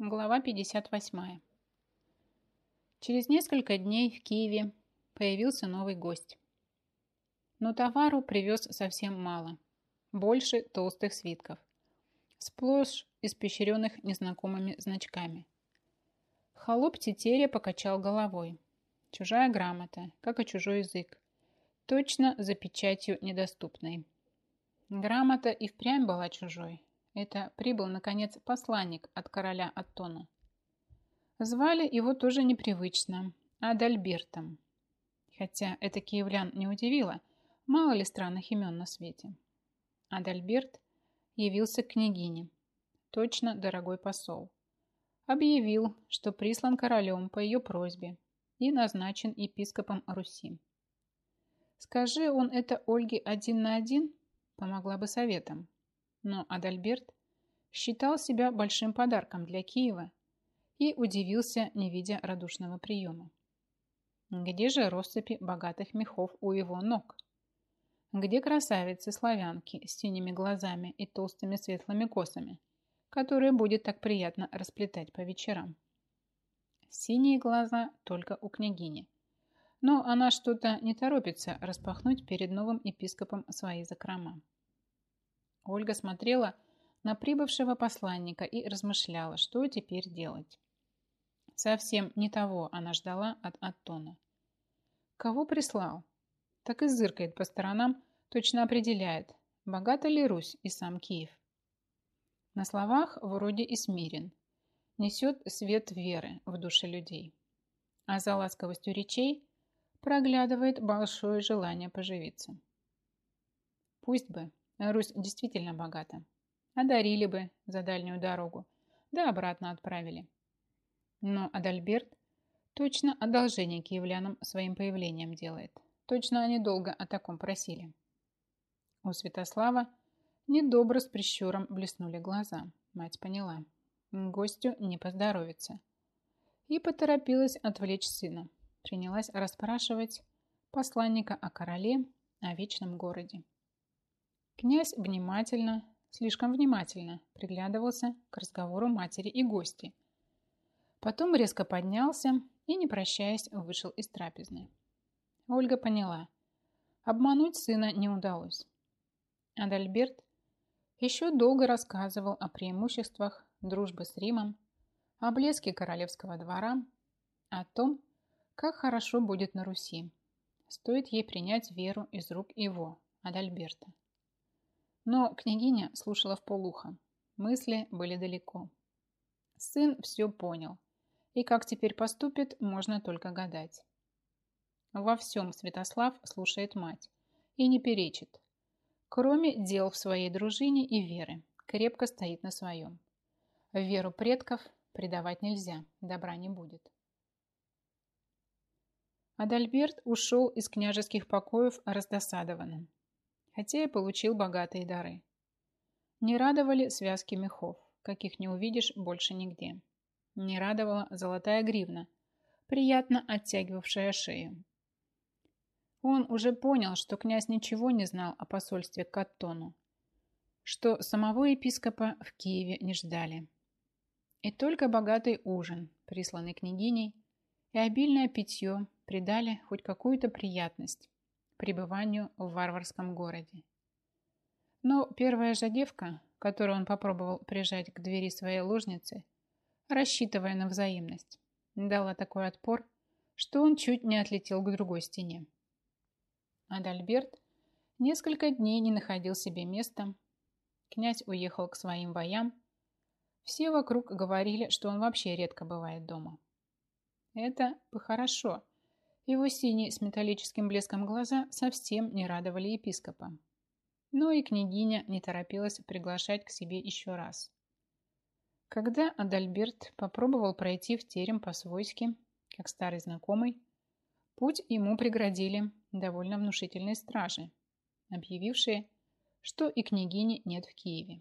Глава 58. Через несколько дней в Киеве появился новый гость. Но товару привез совсем мало. Больше толстых свитков. Сплошь испещренных незнакомыми значками. Холоп Тетеря покачал головой. Чужая грамота, как и чужой язык. Точно за печатью недоступной. Грамота и впрямь была чужой. Это прибыл, наконец, посланник от короля Аттона. Звали его тоже непривычно – Адальбертом. Хотя это киевлян не удивило, мало ли странных имен на свете. Адальберт явился к княгине, точно дорогой посол. Объявил, что прислан королем по ее просьбе и назначен епископом Руси. Скажи он это Ольге один на один, помогла бы советом. Но Адальберт считал себя большим подарком для Киева и удивился, не видя радушного приема. Где же россыпи богатых мехов у его ног? Где красавицы-славянки с синими глазами и толстыми светлыми косами, которые будет так приятно расплетать по вечерам? Синие глаза только у княгини – но она что-то не торопится распахнуть перед новым епископом свои закрома. Ольга смотрела на прибывшего посланника и размышляла, что теперь делать. Совсем не того она ждала от Аттона. Кого прислал? Так и зыркает по сторонам, точно определяет, богата ли Русь и сам Киев. На словах вроде и смирен, несет свет веры в души людей. А за ласковостью речей проглядывает большое желание поживиться. Пусть бы, Русь действительно богата. Одарили бы за дальнюю дорогу, да обратно отправили. Но Адальберт точно одолжение киевлянам своим появлением делает. Точно они долго о таком просили. У Святослава недобро с прищуром блеснули глаза. Мать поняла. Гостю не поздоровится. И поторопилась отвлечь сына принялась расспрашивать посланника о короле, о вечном городе. Князь внимательно, слишком внимательно приглядывался к разговору матери и гости. Потом резко поднялся и, не прощаясь, вышел из трапезной. Ольга поняла. Обмануть сына не удалось. Адальберт еще долго рассказывал о преимуществах дружбы с Римом, о блеске королевского двора, о том, как хорошо будет на Руси. Стоит ей принять веру из рук его, Адальберта. Но княгиня слушала в полухо. Мысли были далеко. Сын все понял. И как теперь поступит, можно только гадать. Во всем Святослав слушает мать и не перечит. Кроме дел в своей дружине и веры, крепко стоит на своем. Веру предков предавать нельзя, добра не будет. Адальберт ушел из княжеских покоев раздосадованным, хотя и получил богатые дары. Не радовали связки мехов, каких не увидишь больше нигде. Не радовала золотая гривна, приятно оттягивавшая шею. Он уже понял, что князь ничего не знал о посольстве Каттону, что самого епископа в Киеве не ждали. И только богатый ужин, присланный княгиней, и обильное питье придали хоть какую-то приятность пребыванию в варварском городе. Но первая же девка, которую он попробовал прижать к двери своей ложницы, рассчитывая на взаимность, дала такой отпор, что он чуть не отлетел к другой стене. Адальберт несколько дней не находил себе места. Князь уехал к своим воям. Все вокруг говорили, что он вообще редко бывает дома. Это бы хорошо, его синие с металлическим блеском глаза совсем не радовали епископа. Но и княгиня не торопилась приглашать к себе еще раз. Когда Адальберт попробовал пройти в терем по-свойски, как старый знакомый, путь ему преградили довольно внушительные стражи, объявившие, что и княгини нет в Киеве.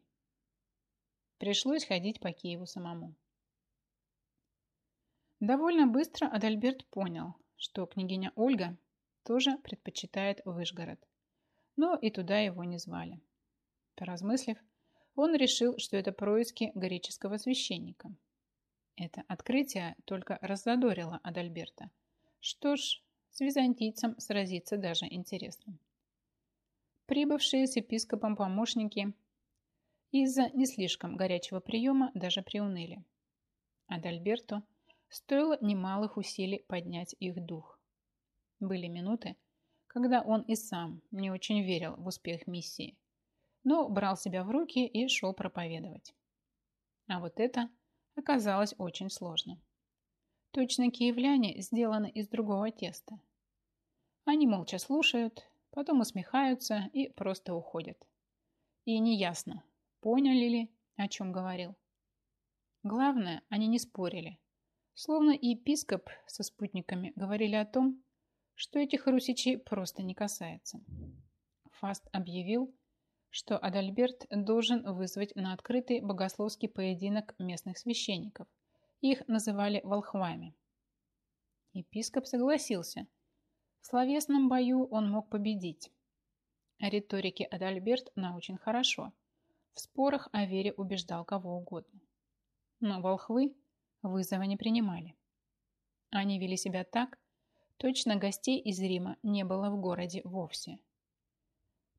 Пришлось ходить по Киеву самому. Довольно быстро Адальберт понял, что княгиня Ольга тоже предпочитает Выжгород. Но и туда его не звали. Поразмыслив, он решил, что это происки греческого священника. Это открытие только раззадорило Адальберта. Что ж, с византийцем сразиться даже интересно. Прибывшие с епископом помощники из-за не слишком горячего приема даже приуныли. Адальберту стоило немалых усилий поднять их дух. Были минуты, когда он и сам не очень верил в успех миссии, но брал себя в руки и шел проповедовать. А вот это оказалось очень сложно. Точно киевляне сделаны из другого теста. Они молча слушают, потом усмехаются и просто уходят. И неясно, поняли ли, о чем говорил. Главное, они не спорили. Словно и епископ со спутниками говорили о том, что этих русичей просто не касается. Фаст объявил, что Адальберт должен вызвать на открытый богословский поединок местных священников. Их называли волхвами. Епископ согласился. В словесном бою он мог победить. Риторике Адальберт научен хорошо. В спорах о вере убеждал кого угодно. Но волхвы вызова не принимали. Они вели себя так, точно гостей из Рима не было в городе вовсе.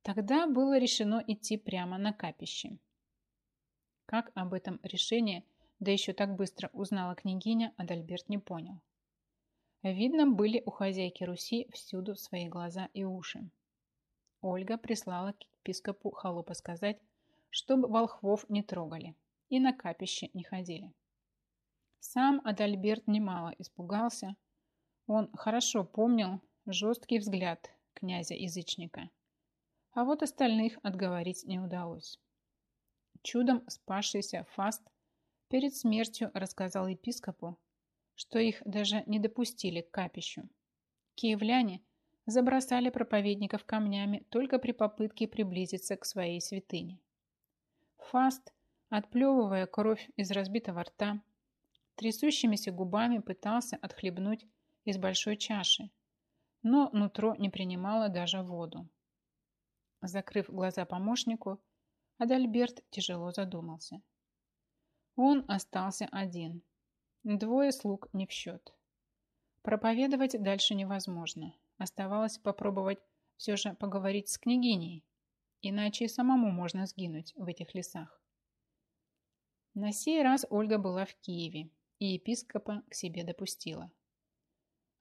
Тогда было решено идти прямо на капище. Как об этом решении, да еще так быстро узнала княгиня, Адальберт не понял. Видно, были у хозяйки Руси всюду свои глаза и уши. Ольга прислала к епископу холопа сказать, чтобы волхвов не трогали и на капище не ходили. Сам Адальберт немало испугался. Он хорошо помнил жесткий взгляд князя-язычника. А вот остальных отговорить не удалось. Чудом спасшийся Фаст перед смертью рассказал епископу, что их даже не допустили к капищу. Киевляне забросали проповедников камнями только при попытке приблизиться к своей святыне. Фаст Отплевывая кровь из разбитого рта, трясущимися губами пытался отхлебнуть из большой чаши, но нутро не принимало даже воду. Закрыв глаза помощнику, Адальберт тяжело задумался. Он остался один. Двое слуг не в счет. Проповедовать дальше невозможно. Оставалось попробовать все же поговорить с княгиней, иначе и самому можно сгинуть в этих лесах. На сей раз Ольга была в Киеве и епископа к себе допустила.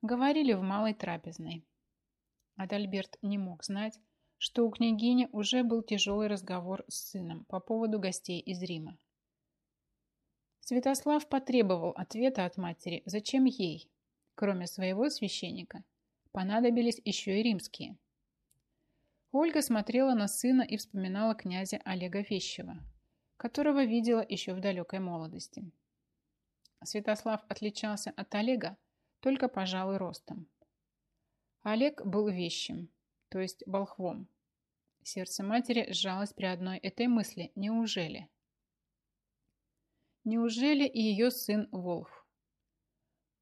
Говорили в малой трапезной. Адальберт не мог знать, что у княгини уже был тяжелый разговор с сыном по поводу гостей из Рима. Святослав потребовал ответа от матери, зачем ей, кроме своего священника, понадобились еще и римские. Ольга смотрела на сына и вспоминала князя Олега Вещева, которого видела еще в далекой молодости. Святослав отличался от Олега только, пожалуй, ростом. Олег был вещим, то есть болхвом. Сердце матери сжалось при одной этой мысли. Неужели? Неужели и ее сын Волф?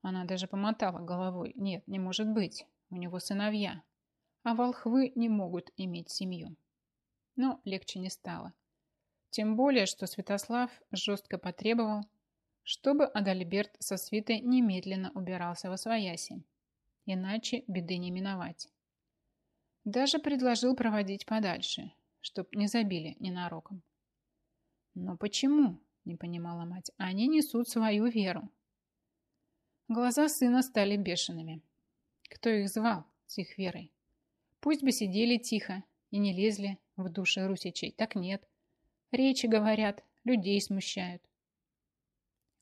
Она даже помотала головой. Нет, не может быть. У него сыновья. А волхвы не могут иметь семью. Но легче не стало. Тем более, что Святослав жестко потребовал, чтобы Адальберт со свитой немедленно убирался во свояси, иначе беды не миновать. Даже предложил проводить подальше, чтоб не забили ненароком. Но почему, не понимала мать, они несут свою веру? Глаза сына стали бешеными. Кто их звал с их верой? Пусть бы сидели тихо и не лезли в души русичей, так нет. Речи говорят, людей смущают.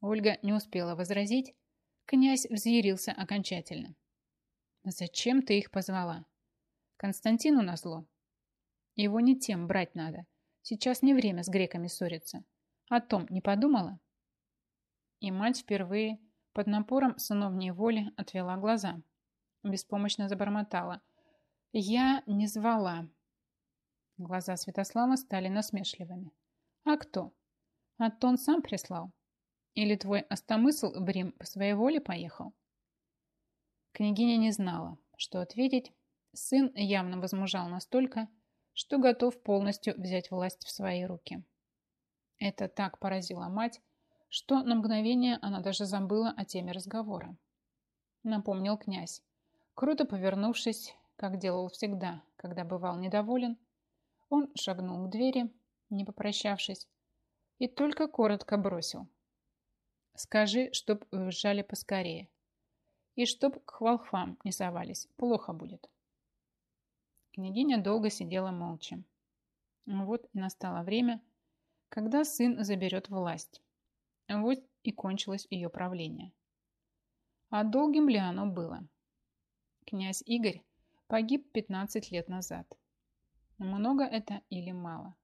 Ольга не успела возразить. Князь взъярился окончательно. «Зачем ты их позвала?» «Константину назло. Его не тем брать надо. Сейчас не время с греками ссориться. О том не подумала?» И мать впервые под напором сыновней воли отвела глаза. Беспомощно забормотала. «Я не звала». Глаза Святослава стали насмешливыми. А кто? А то он сам прислал. Или твой остомысл в Рим по своей воле поехал? Княгиня не знала, что ответить. Сын явно возмужал настолько, что готов полностью взять власть в свои руки. Это так поразило мать, что на мгновение она даже забыла о теме разговора. Напомнил князь, круто повернувшись, как делал всегда, когда бывал недоволен, он шагнул к двери, не попрощавшись, и только коротко бросил. «Скажи, чтоб уезжали поскорее, и чтоб к волхвам не совались, плохо будет». Княгиня долго сидела молча. Вот и настало время, когда сын заберет власть. Вот и кончилось ее правление. А долгим ли оно было? Князь Игорь погиб 15 лет назад. Много это или мало?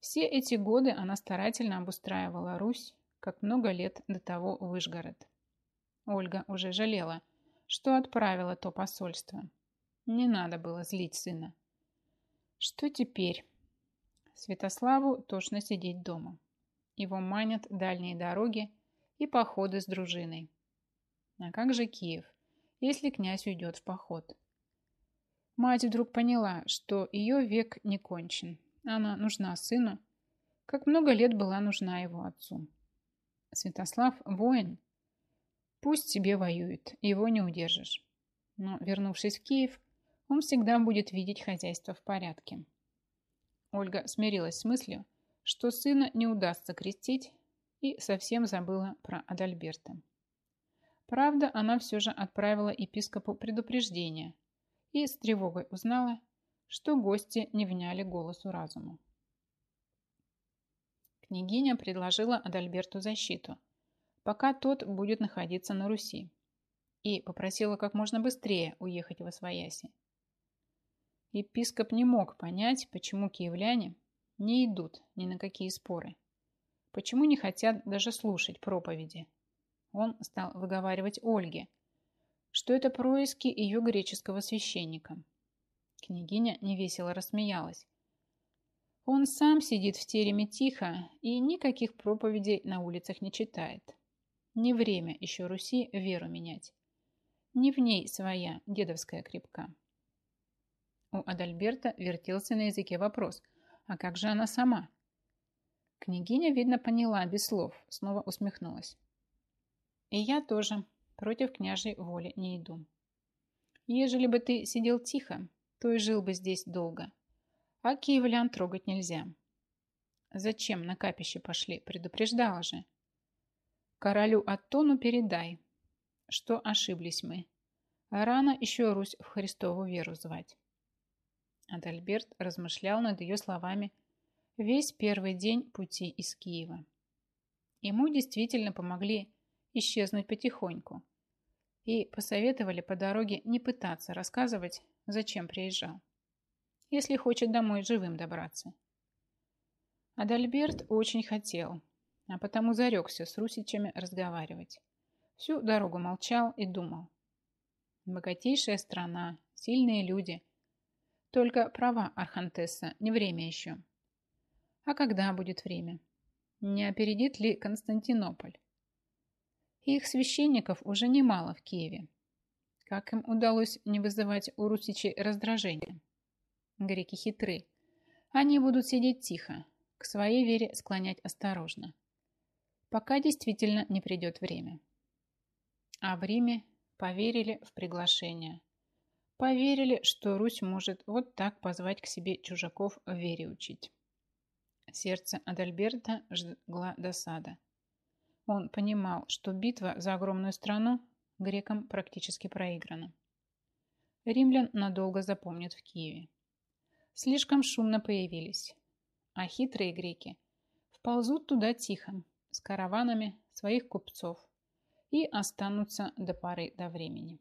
Все эти годы она старательно обустраивала Русь, как много лет до того Выжгород. Ольга уже жалела, что отправила то посольство. Не надо было злить сына. Что теперь? Святославу тошно сидеть дома. Его манят дальние дороги и походы с дружиной. А как же Киев, если князь уйдет в поход? Мать вдруг поняла, что ее век не кончен. Она нужна сыну, как много лет была нужна его отцу. Святослав – воин. Пусть себе воюет, его не удержишь. Но, вернувшись в Киев, он всегда будет видеть хозяйство в порядке. Ольга смирилась с мыслью, что сына не удастся крестить, и совсем забыла про Адальберта. Правда, она все же отправила епископу предупреждение и с тревогой узнала, что гости не вняли голосу разума. Княгиня предложила Адальберту защиту, пока тот будет находиться на Руси, и попросила как можно быстрее уехать в Освояси. Епископ не мог понять, почему киевляне не идут ни на какие споры. Почему не хотят даже слушать проповеди? Он стал выговаривать Ольге, что это происки ее греческого священника. Княгиня невесело рассмеялась. Он сам сидит в тереме тихо и никаких проповедей на улицах не читает. Не время еще Руси веру менять. Не в ней своя дедовская крепка. У Адальберта вертелся на языке вопрос – а как же она сама? Княгиня, видно, поняла без слов, снова усмехнулась. И я тоже против княжей воли не иду. Ежели бы ты сидел тихо, то и жил бы здесь долго. А киевлян трогать нельзя. Зачем на капище пошли? Предупреждала же. Королю Аттону передай, что ошиблись мы. Рано еще Русь в Христову веру звать. Адальберт размышлял над ее словами весь первый день пути из Киева. Ему действительно помогли исчезнуть потихоньку и посоветовали по дороге не пытаться рассказывать, зачем приезжал, если хочет домой живым добраться. Адальберт очень хотел, а потому зарекся с русичами разговаривать. Всю дорогу молчал и думал. Богатейшая страна, сильные люди – только права Архантесса, не время еще. А когда будет время? Не опередит ли Константинополь? Их священников уже немало в Киеве. Как им удалось не вызывать у русичей раздражения? Греки хитры. Они будут сидеть тихо, к своей вере склонять осторожно. Пока действительно не придет время. А в Риме поверили в приглашение – Поверили, что Русь может вот так позвать к себе чужаков вере учить. Сердце Адальберта жгла досада. Он понимал, что битва за огромную страну грекам практически проиграна. Римлян надолго запомнят в Киеве. Слишком шумно появились, а хитрые греки вползут туда тихо, с караванами своих купцов и останутся до поры до времени.